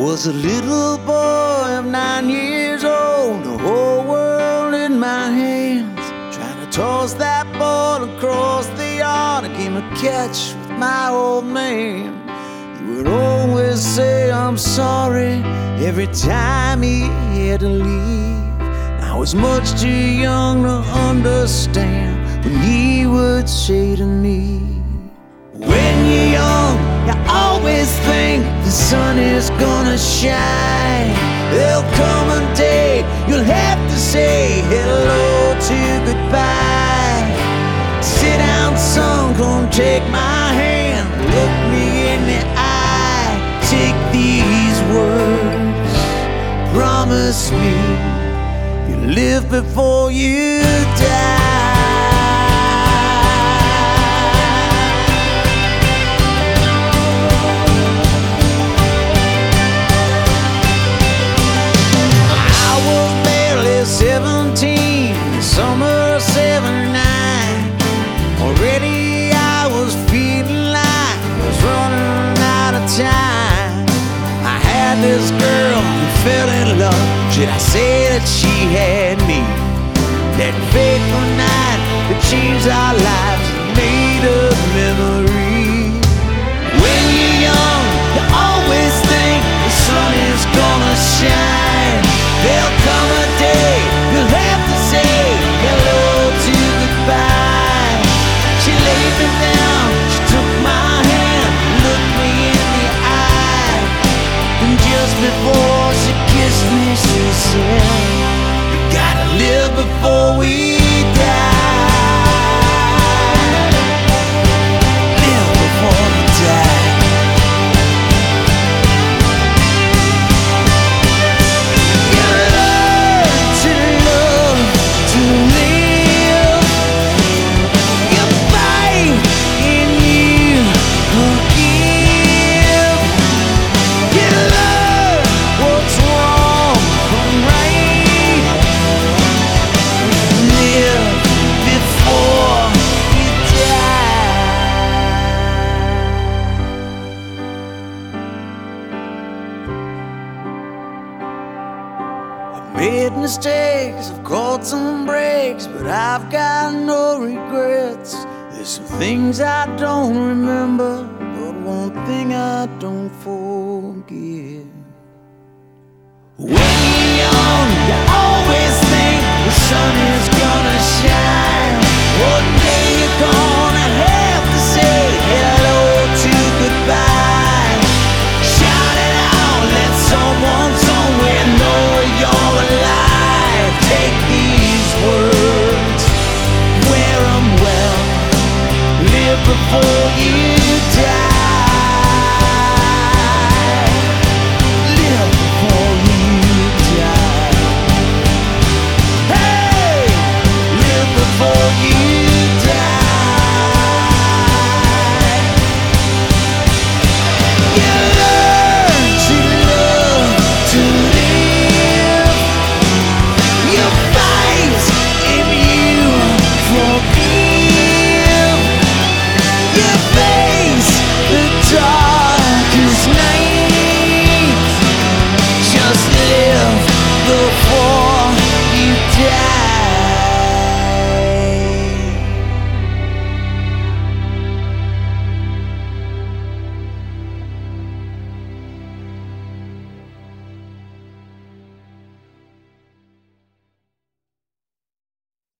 was a little boy of nine years old, the whole world in my hands. Trying to toss that ball across the yard. I came to catch with my old man. He would always say, I'm sorry every time he had to leave. I was much too young to understand when he would say to me, When you're young, you always think the sun is gonna shine. There'll come a day you'll have to say hello to goodbye. Sit down, son, come take my hand, look me in the eye. Take these words, promise me you live before you die. Fell in love. Should I say that she had me? That fateful night that changed our lives me, made mistakes, I've caught some breaks, but I've got no regrets. There's some things I don't remember, but one thing I don't forget. Before you